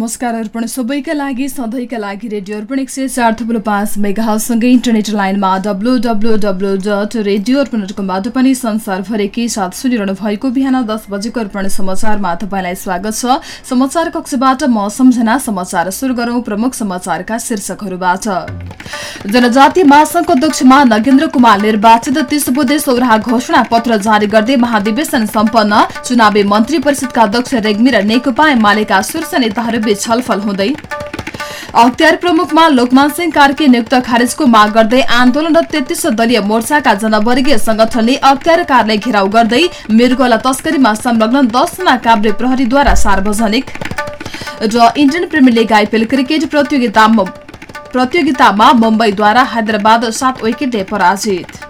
नमस्कार अर्पण सबैका लागि सधैँका लागि रेडियो अर्पण एक सय चार थुप्रो पाँच मेगासँगै इन्टरनेट लाइनमा W W W dot radio Arpan dot कमबाट पनि संसारभरिकै साथ सुनिरहनु भएको बिहान दस बजेको अर्पण समाचारमा तपाईँलाई स्वागत छ। समाचार कक्षबाट म सम्झना समाचार सुरु गरौं प्रमुख समाचारका शीर्षकहरूबाट। जनजाति महासंघको अध्यक्षमा नगेन्द्र कुमार निर्वाचित तीस बुधे सौराहा घोषणा पत्र जारी गर्दै महाधिवेशन सम्पन्न चुनावी मन्त्री परिषदका अध्यक्ष रेग्मी र नेकपा एमालेका शीर्ष नेताहरूबीच छलफल हुँदै अख्तियार प्रमुखमा लोकमान सिंह कार्की नियुक्त खारेजको माग गर्दै आन्दोलन र तेत्तिस दलीय मोर्चाका जनवर्गीय संगठनले अख्तियार कार्यालय घेराउ गर्दै मृगला तस्करीमा संलग्न दसजना काभ्रे प्रहरीद्वारा सार्वजनिक र Indian Premier League IPL cricket प्रतियोगितामा मुम्बईद्वारा हैदराबाद सात विकेटले पराजित।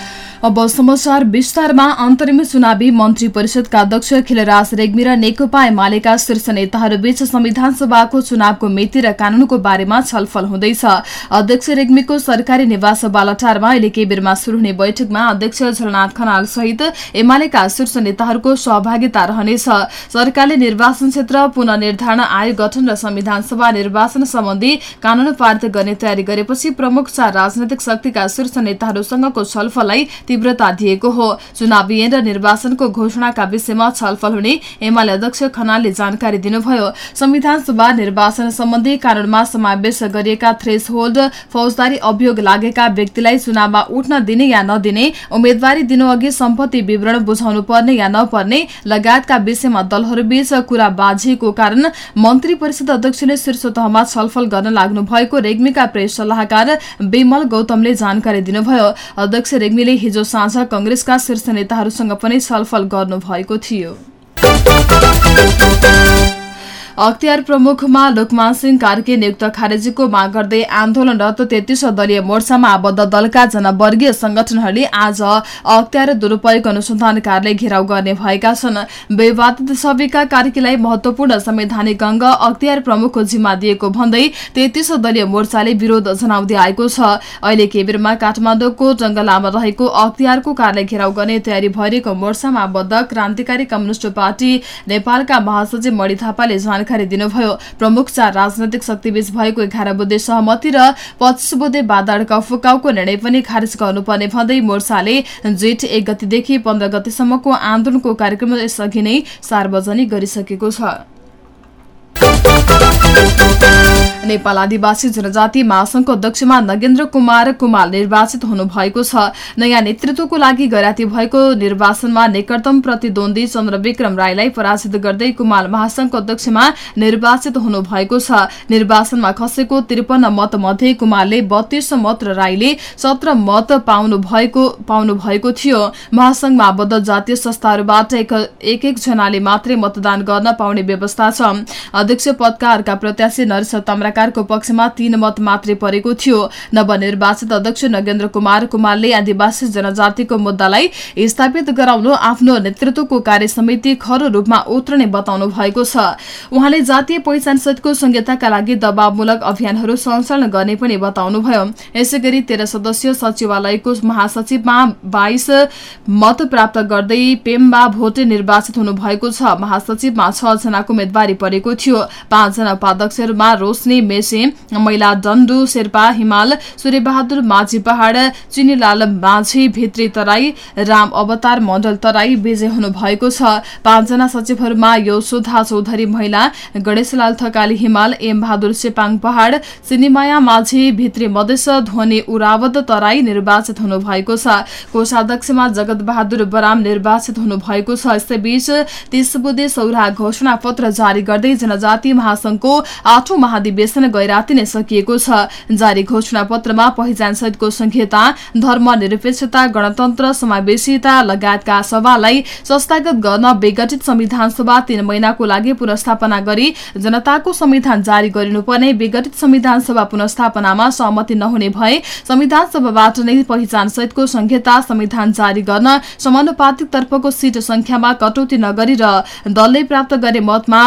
अब समाचार विस्तारमा अन्तरिम चुनावी मन्त्री परिषदका अध्यक्ष खिलराज रेग्मी र नेकपा एमालेका शीर्ष नेताहरूबीच संविधान सभाको चुनावको मिति र कानूनको बारेमा छलफल हुँदैछ। अध्यक्ष रेग्मीको सरकारी निवास बालटारमा अहिले केही बेरमा शुरू हुने बैठकमा अध्यक्ष झलनाथ खनाल सहित एमालेका शीर्ष नेताहरूको सहभागिता रहनेछ। सरकारले निर्वाचन क्षेत्र पुननिर्धारण आयोग गठन र संविधान सभा निर्वाचन सम्बन्धी कानून पारित गर्ने तयारी गरेपछि प्रमुख चार राजनैतिक शक्तिका शीर्ष नेताहरूसँगको छलफललाई तीव्रता दिएको हो। चुनावी र निर्वाचनको घोषणाका विषयमा छलफल हुने एमाले अध्यक्ष खनालले जानकारी दिनुभयो। संविधान सभा निर्वाचन सम्बन्धी कानूनमा समावेश गरिएका थ्रेस होल्ड फौजदारी अभियोग लागेका व्यक्तिलाई चुनावमा उठ्न दिने या नदिने उम्मेद्वारी दिनु अघि सम्पत्ति विवरण बुझाउनु पर्ने या नपर्ने लगायतका विषयमा दलहरूबीच कुरा बाझिएको कारण मन्त्री परिषद अध्यक्षले शीर्ष तहमा छलफल गर्न लाग्नु भएको रेग्मीका प्रेस सल्लाहकार विमल गौतमले जानकारी दिनुभयो। अध्यक्ष रेग्मीले हिजो हिजो साँझ कंग्रेसका शीर्ष नेताहरूसँग पनि छलफल गर्नुभएको थियो। अख्तियार प्रमुखमा लोकमान सिंह कार्के नियुक्त खारेजीको माग गर्दै आन्दोलनरत तेत्तीस दलीय मोर्चामा आबद्ध दलका जनवर्गीय संगठनहरूले आज अख्तियार दुरूपयोग अनुसन्धान कार्यालय घेराउ गर्ने भएका छन्। विवादित छविका कार्कीलाई महत्वपूर्ण संवैधानिक अङ्ग अख्तियार प्रमुखको जिम्मा दिएको भन्दै तेत्तीस दलीय मोर्चाले विरोध जनाउँदै आएको छ। अहिले केबीरमा काठमाडौँको जंगलामा रहेको अख्तियारको कार्यालय घेराउ गर्ने तयारी भइरहेको मोर्चामा आबद्ध क्रान्तिकारी कम्युनिष्ट पार्टी नेपालका महासचिव मणि थापाले जानकारी दिनुभयो। प्रमुख चार राजनैतिक शक्तिबीच भएको एघार बुद्धे सहमति र पच्चिस बुद्धे बाधाड़का फुकाउको निर्णय पनि खारेज गर्नुपर्ने भन्दै मोर्चाले जेठ एक गतिदेखि पन्ध्र गतिसम्मको आन्दोलनको कार्यक्रम यसअघि नै सार्वजनिक गरिसकेको छ। नेपाल आदिवासी जनजाति महासंघको अध्यक्षमा नगेन्द्र कुमार कुमार निर्वाचित हुनुभएको छ। नयाँ नेतृत्वको लागि गैराती भएको निर्वाचनमा निकटतम प्रतिद्वन्दी चन्द्रविक्रम राईलाई पराजित गर्दै कुमार महासंघको अध्यक्षमा निर्वाचित हुनुभएको छ। निर्वाचनमा खसेको त्रिपन्न मत मध्ये कुमारले बत्तीस मत र राईले सत्र मत पाउनु भएको थियो। महासंघमा आबद्ध जातीय संस्थाहरूबाट एक एक जनाले मात्रै मतदान गर्न पाउने व्यवस्था छ। अध्यक्ष पदका अर्का प्रत्याशी नरेश ताम्राकारको पक्षमा तीन मत मात्रै परेको थियो। नवनिर्वाचित अध्यक्ष नगेन्द्र कुमार कुमारले आदिवासी जनजातिको मुद्दालाई स्थापित गराउनु आफ्नो नेतृत्वको कार्य समिति खरो रूपमा उत्रने बताउनु भएको छ। उहाँले जातीय पहिचान सहितको संहिताका लागि दबावमूलक अभियानहरू सञ्चालन गर्ने पनि बताउनुभयो। यसै गरी तेह्र सदस्यीय सचिवालयको महासचिवमा बाइस मत प्राप्त गर्दै पेम्बा भोटे निर्वाचित हुनुभएको छ। महासचिवमा छ जनाको उम्मेद्वारी परेको थियो। पाँचजना उपाध्यक्षहरूमा रोशनी मेसे मैला डन्डु शेर्पा हिमाल सूर्यबहादुर माझी पहाड़ चिनीलाल माझी भित्री तराई राम अवतार मण्डल तराई विजय हुनु भएको छ। पाँचजना सचिवहरूमा योशोधा चौधरी महिला गणेशलाल थकाली हिमाल एम बहादुर सेपाङ पहाड़ चिनीमाया माझी भित्री मधेस ध्वनि उरावत तराई निर्वाचित हुनु भएको छ। कोषाध्यक्षमा जगत बहादुर बराम निर्वाचित हुनु भएको छ यसैबीच तीस बुधे सौरा घोषणा पत्र जारी गर्दै जनजाति महासंघको आठौं महाधिवेशन अधिवेशन गैराती नै सकिएको छ। जारी घोषणा पत्रमा पहिचान सहितको संहिता धर्मनिरपेक्षता गणतन्त्र समावेशिता लगायतका सभालाई संस्थागत गर्न विघटित संविधान सभा तीन महिनाको लागि पुनस्थापना गरी जनताको संविधान जारी गरिनुपर्ने विघटित संविधान सभा पुनस्थापनामा सहमति नहुने भए संविधान सभाबाट नै पहिचान सहितको संहिता संविधान जारी गर्न समानुपातिक तर्फको सीट संख्यामा कटौती नगरी र दलले प्राप्त गरे मतमा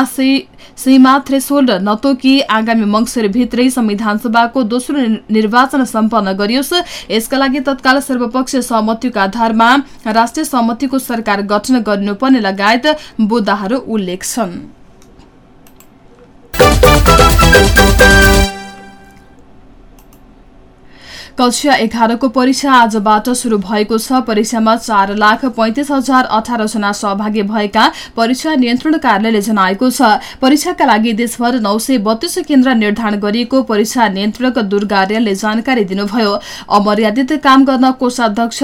सीमा थ्रेसोल्ड नतोकी आगामी मंगिर भित्रै संविधान सभाको दोस्रो निर्वाचन सम्पन्न गरियोस्। यसका लागि तत्काल सर्वपक्षीय सहमतिको आधारमा राष्ट्रिय सहमतिको सरकार गठन गरिनुपर्ने लगायत बुद्धाहरू उल्लेख छन्। कक्षा एघारको परीक्षा आजबाट शुरू भएको छ। परीक्षामा चार लाख पैंतिस हजार अठार जना सहभागी भएका परीक्षा नियन्त्रण कार्यालयले जनाएको छ। परीक्षाका लागि देशभर नौ सय बत्तीस केन्द्र निर्धारण गरिएको परीक्षा नियन्त्रक दुर्गार्यले जानकारी दिनुभयो। अमर्यादित काम गर्न कोषाध्यक्ष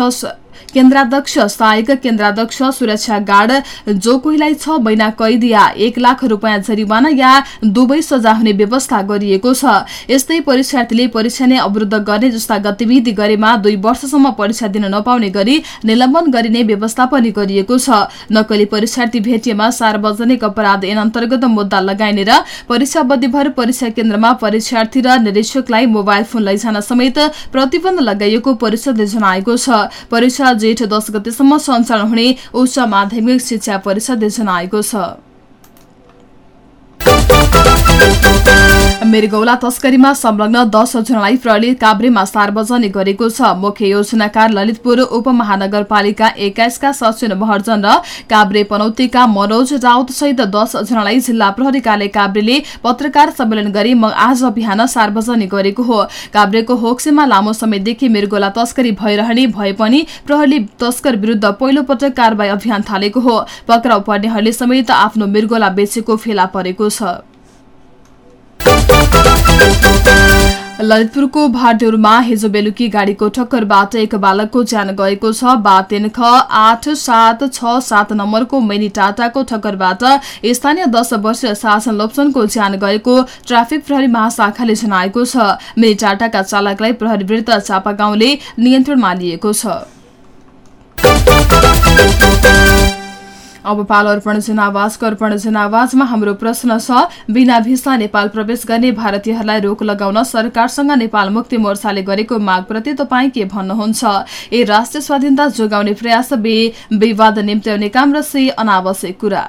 केन्द्राध्यक्ष सहायक केन्द्राध्यक्ष सुरक्षा गार्ड जो कोहीलाई छ महिना कैद या एक लाख रूपियाँ जरिवाना या दुवै सजा हुने व्यवस्था गरिएको छ। यस्तै परीक्षार्थीले परीक्षा नै अवरुद्ध गर्ने जस्ता गतिविधि गरेमा दुई वर्षसम्म परीक्षा दिन नपाउने गरी निलम्बन गरिने व्यवस्था पनि गरिएको छ। नक्कली परीक्षार्थी भेटिएमा सार्वजनिक अपराध ऐन अन्तर्गत मुद्दा लगाइने र परीक्षा अवधिभर परीक्षा केन्द्रमा परीक्षार्थी र निरीक्षकलाई मोबाइल फोन लैजान समेत प्रतिबन्ध लगाइएको परिषदले जनाएको छ। जेठ दस गतेसम्म सञ्चालन हुने उच्च माध्यमिक शिक्षा परिषदले जनाएको छ। मृगौला तस्करीमा संलग्न दस जनालाई प्रहरीले काभ्रेमा सार्वजनिक गरेको छ। मुख्य योजनाकार ललितपुर उपमहानगरपालिका एक्काइसका सचिव महर्जन र काभ्रे पनौतीका मनोज राउत सहित दस जनालाई जिल्ला प्रहरी कार्य काभ्रेले पत्रकार सम्मेलन गरी आज बिहान सार्वजनिक गरेको हो। काभ्रेको होक्सेमा लामो समयदेखि मृगौला तस्करी भइरहने भए पनि प्रहरीले तस्कर विरूद्ध पहिलो पटक कारवाही अभियान थालेको हो। पक्राउ पर्नेहरूले समेत आफ्नो मृगौला बेचेको फेला परेको छ। ललितपुरको भाडेउरमा हिजो बेलुकी गाड़ीको ठक्करबाट एक बालकको ज्यान गएको छ। बातेन ख आठ सात छ सात नम्बरको मेनी टाटाको ठक्करबाट स्थानीय दश वर्षीय शासन लोप्सनको ज्यान गएको ट्राफिक प्रहरी महाशाखाले जनाएको छ। मेनी टाटाका चालकलाई प्रहरी विरुद्ध चापा गाउँले नियन्त्रणमा लिएको छ। अब पालो अर्पण जनावाजको अर्पण जनावाजमा हाम्रो प्रश्न छ बिना भिसा नेपाल प्रवेश गर्ने भारतीयहरूलाई रोक लगाउन सरकारसँग नेपाल मुक्ति मोर्चाले गरेको मागप्रति तपाईँ के भन्नुहुन्छ? ए राष्ट्रिय स्वाधीनता जोगाउने प्रयास बे विवाद निम्त्याउने काम र से अनावश्यक कुरा।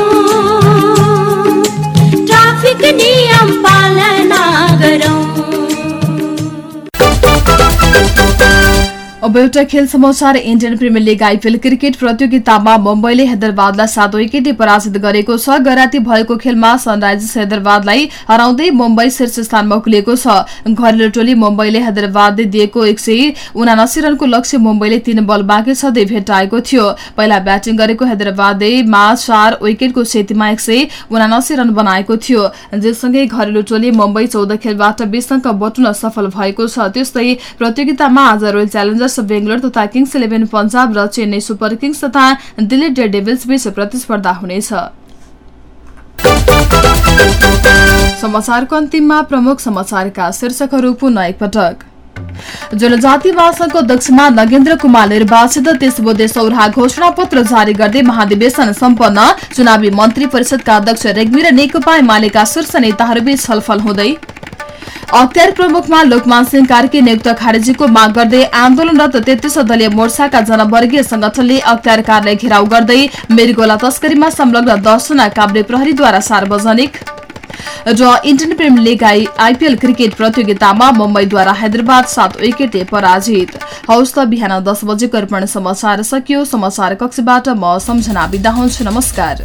अब एउटा खेल समाचार Indian Premier League IPL cricket प्रतियोगितामा मुम्बईले हैदराबादलाई सात विकेटले पराजित गरेको छ। गराती भएको खेलमा सनराइजर्स हैदराबादलाई हराउँदै मुम्बई शीर्ष स्थानमा उक्लिएको छ। घरेलु टोली मुम्बईले हैदराबादले दिएको एक रनको लक्ष्य मुम्बईले तीन बल बाँकी छँदै भेटाएको थियो। पहिला ब्याटिङ गरेको हैदराबादमा चार विकेटको क्षतिमा एक रन बनाएको थियो। जससँगै घरेलु टोली मुम्बई चौध खेलबाट बीस अङ्क बटुन सफल भएको छ। त्यस्तै प्रतियोगितामा आज रोयल च्यालेन्जर्स बेङ्गलोर तथा किङ्स इलेभेन पन्जाब र चेन्नई सुपर किङ्स तथा दिल्ली डेयर डेभिल्स बीच प्रतिस्पर्धा हुनेछ। समाचारको अन्तिममा प्रमुख जनजाति अध्यक्षमा नगेन्द्र कुमार निर्वाचित त्यस बुधे सौराहा घोषणा पत्र जारी गर्दै महाधिवेशन सम्पन्न। चुनावी मन्त्री परिषदका अध्यक्ष रेग्मी र नेकपा एमालेका शीर्ष नेताहरूबीच छलफल हुँदै अख्तियार प्रमुखमा लोकमान सिंह कार्की नियुक्त खारेजीको माग गर्दै आन्दोलनरत तेत्तीस दलीय मोर्चाका जनवर्गीय संगठनले अख्तियार कार्यालय घेराउ गर्दै मृगोला तस्करीमा संलग्न दसजना काभ्रे प्रहरीद्वारा सार्वजनिक र Indian Premier League IPL cricket प्रतियोगितामा मुम्बईद्वारा हैदराबाद सात विकेटले पराजित। हौस् त बिहान दस बजेको अर्पण समाचार सकियो। समाचार कक्षबाट म सम्झना बिदा हुन्छु। नमस्कार।